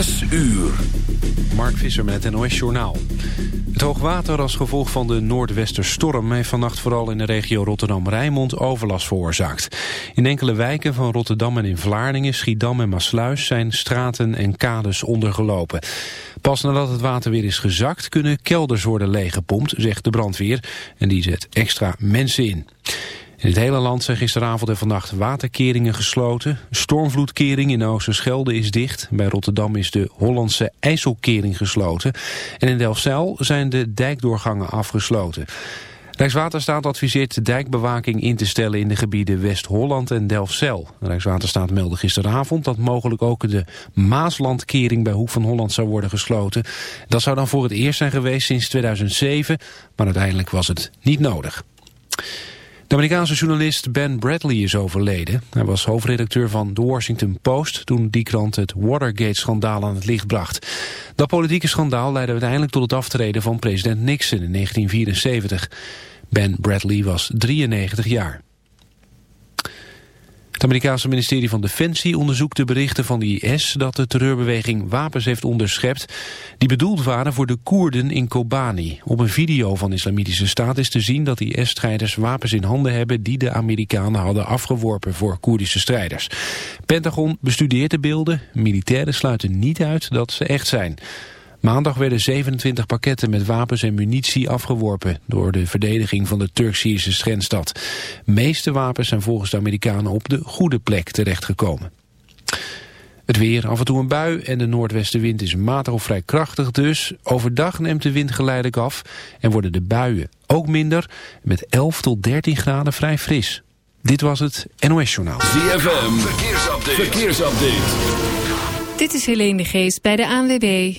Zes uur. Mark Visser met het NOS Journaal. Het hoogwater als gevolg van de noordwesterstorm... heeft vannacht vooral in de regio Rotterdam-Rijnmond overlast veroorzaakt. In enkele wijken van Rotterdam en in Vlaardingen, Schiedam en Maasluis... zijn straten en kades ondergelopen. Pas nadat het water weer is gezakt... kunnen kelders worden leeggepompt, zegt de brandweer. En die zet extra mensen in. In het hele land zijn gisteravond en vannacht waterkeringen gesloten. Stormvloedkering in Oosterschelde is dicht. Bij Rotterdam is de Hollandse IJsselkering gesloten. En in Delfzijl zijn de dijkdoorgangen afgesloten. Rijkswaterstaat adviseert de dijkbewaking in te stellen in de gebieden West-Holland en Delfzijl. Rijkswaterstaat meldde gisteravond dat mogelijk ook de Maaslandkering bij Hoek van Holland zou worden gesloten. Dat zou dan voor het eerst zijn geweest sinds 2007, maar uiteindelijk was het niet nodig. De Amerikaanse journalist Ben Bradley is overleden. Hij was hoofdredacteur van The Washington Post toen die krant het Watergate-schandaal aan het licht bracht. Dat politieke schandaal leidde uiteindelijk tot het aftreden van president Nixon in 1974. Ben Bradley was 93 jaar. Het Amerikaanse ministerie van Defensie onderzoekt de berichten van de IS dat de terreurbeweging wapens heeft onderschept die bedoeld waren voor de Koerden in Kobani. Op een video van de Islamitische Staat is te zien dat IS-strijders wapens in handen hebben die de Amerikanen hadden afgeworpen voor Koerdische strijders. Pentagon bestudeert de beelden, militairen sluiten niet uit dat ze echt zijn. Maandag werden 27 pakketten met wapens en munitie afgeworpen door de verdediging van de Turk-Syrische grensstad. De meeste wapens zijn volgens de Amerikanen op de goede plek terechtgekomen. Het weer, af en toe een bui en de noordwestenwind is matig of vrij krachtig dus. Overdag neemt de wind geleidelijk af en worden de buien ook minder. Met 11 tot 13 graden vrij fris. Dit was het NOS Journaal. ZFM, verkeersupdate. verkeersupdate. Dit is Helene de Geest bij de ANWB.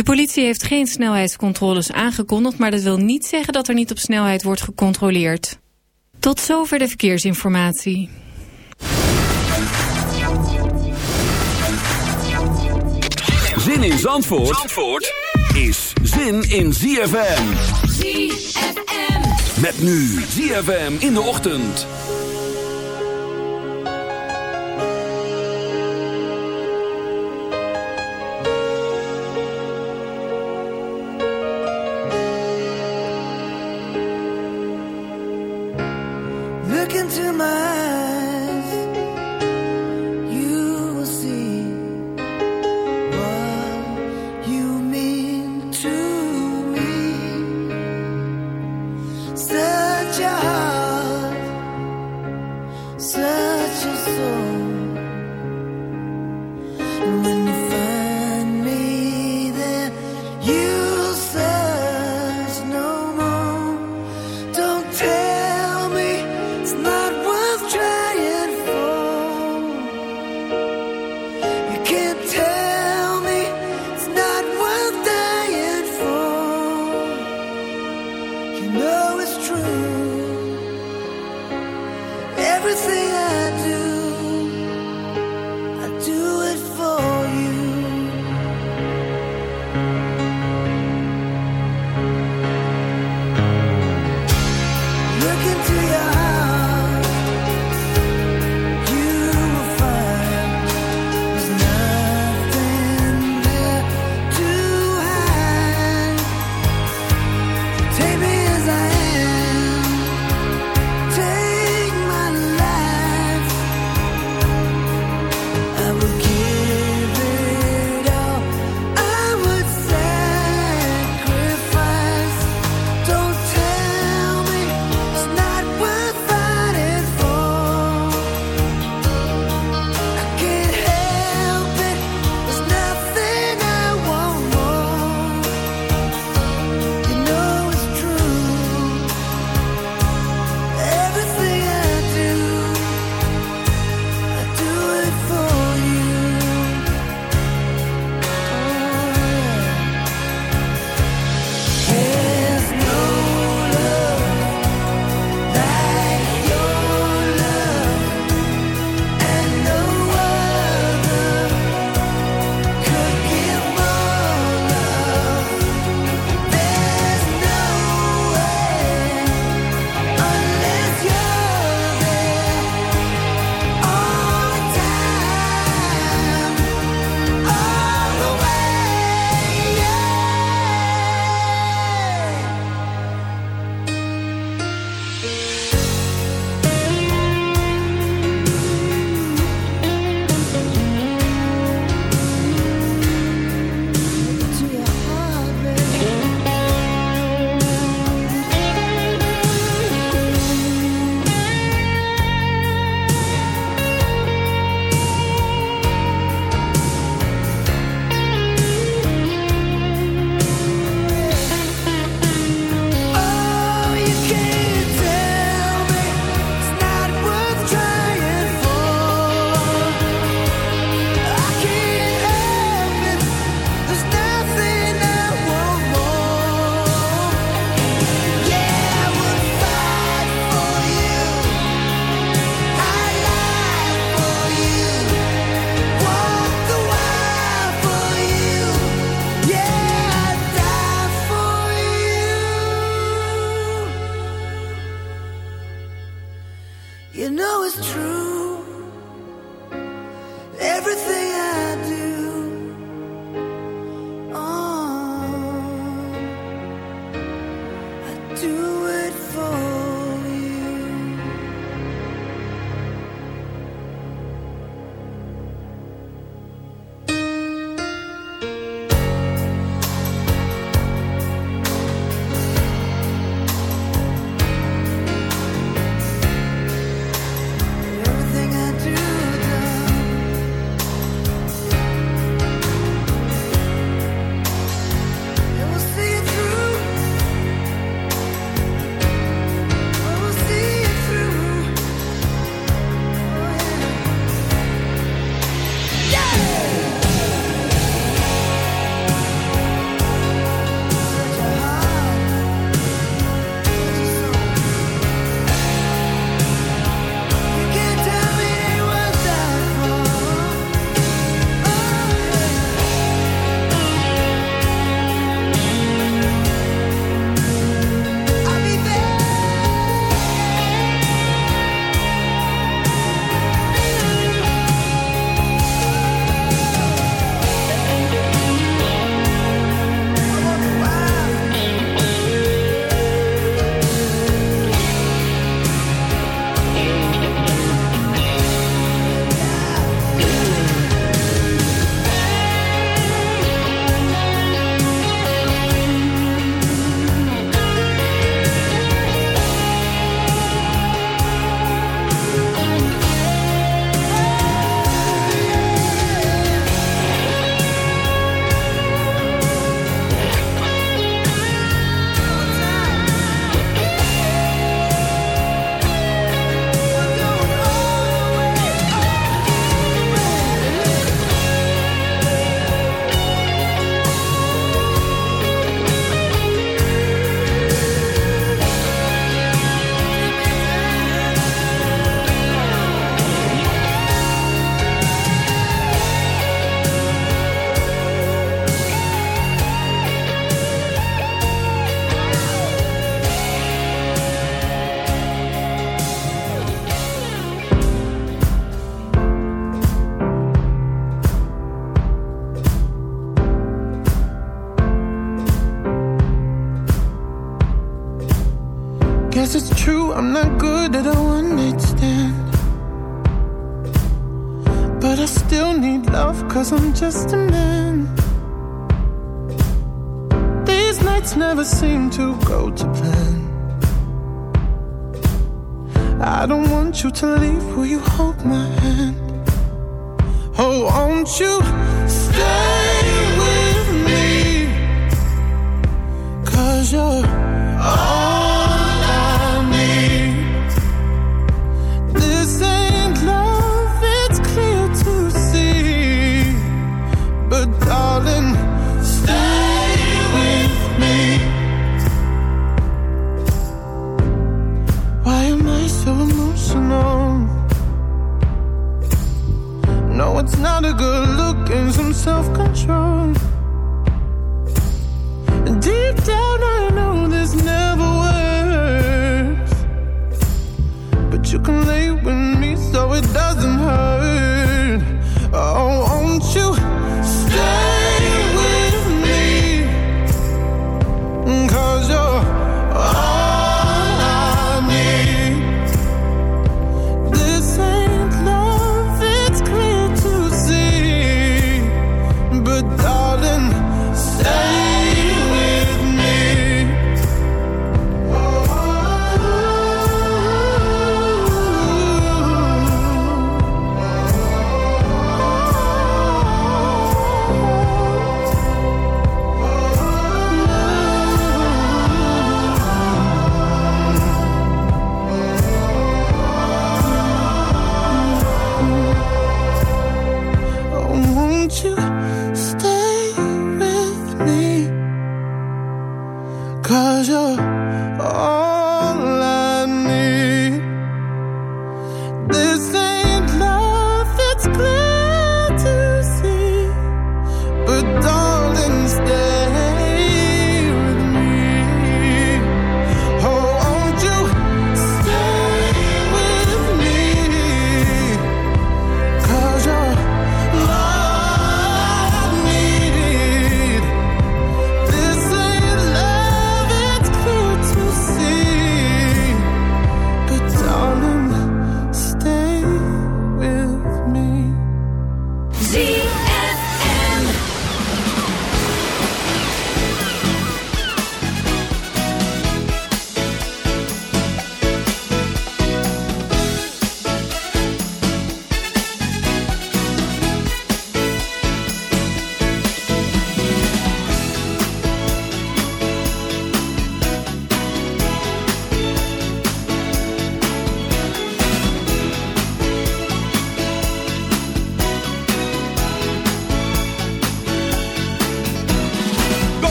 De politie heeft geen snelheidscontroles aangekondigd... maar dat wil niet zeggen dat er niet op snelheid wordt gecontroleerd. Tot zover de verkeersinformatie. Zin in Zandvoort, Zandvoort is zin in ZFM. ZFM. Met nu ZFM in de ochtend.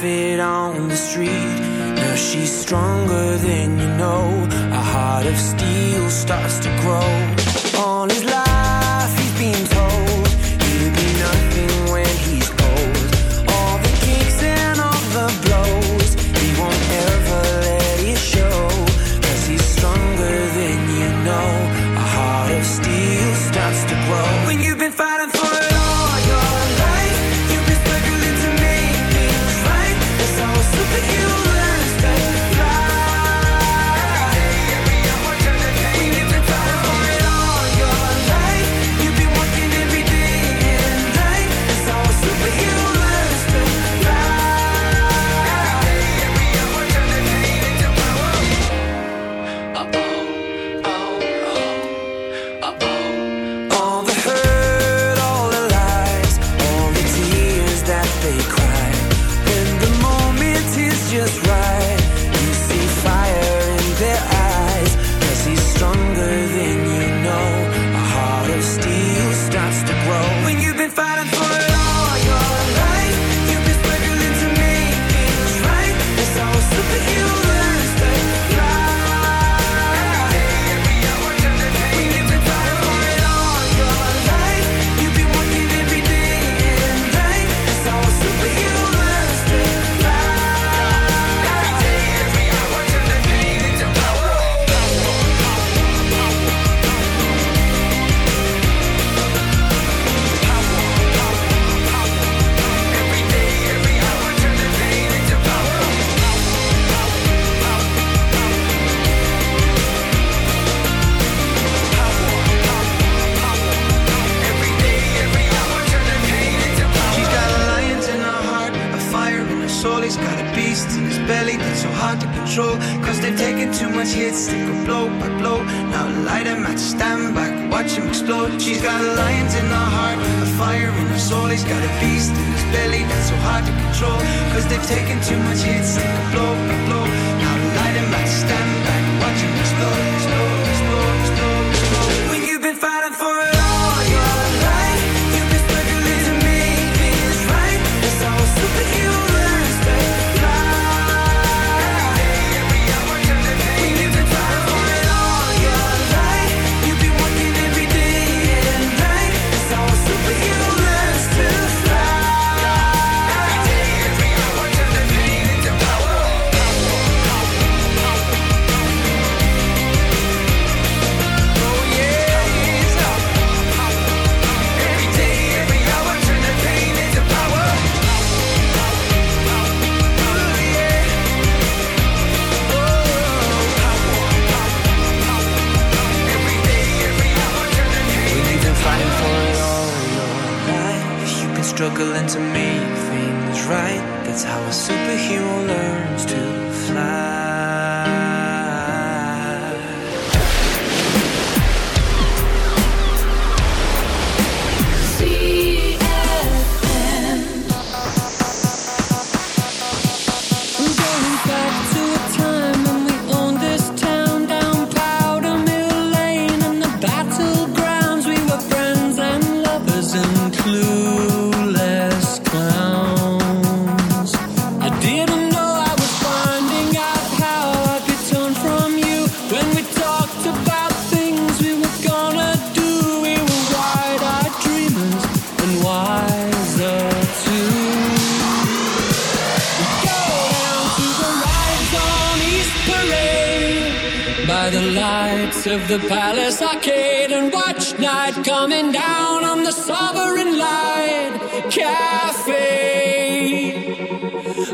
fit on the street. Now she's stronger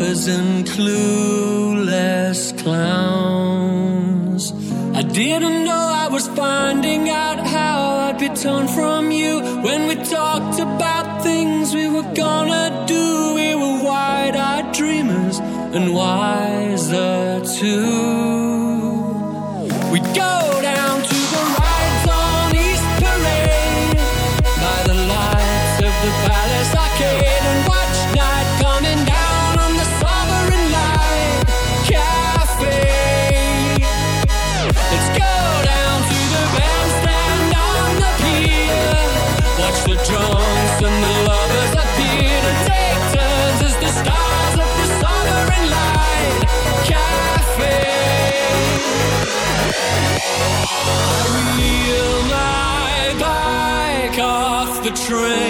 paupers and clueless clowns. I didn't know I was finding out how I'd be torn from you when we talked about things we were gonna do. We were wide eyed dreamers and wiser too. We'd go down to the rides on East Parade by the lights of the Palace Arcade. train.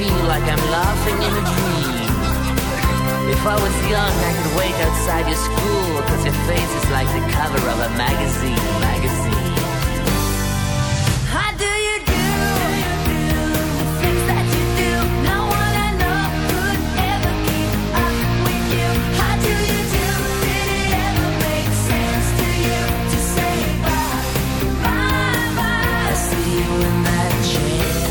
feel like I'm laughing in a dream. If I was young, I could wait outside your school, cause your face is like the cover of a magazine, magazine. How do you do? The things that you do, no one I know could ever keep up with you. How do you do? Did it ever make sense to you to say bye, bye, bye? I see you in that chair.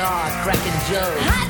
are, cracking jokes.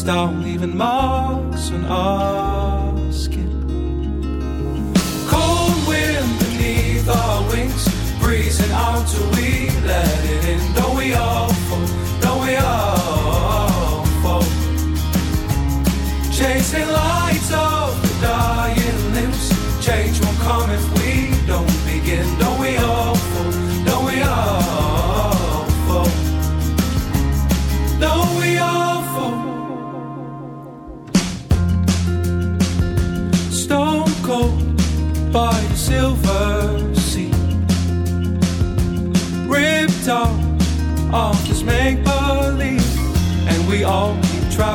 stop leaving my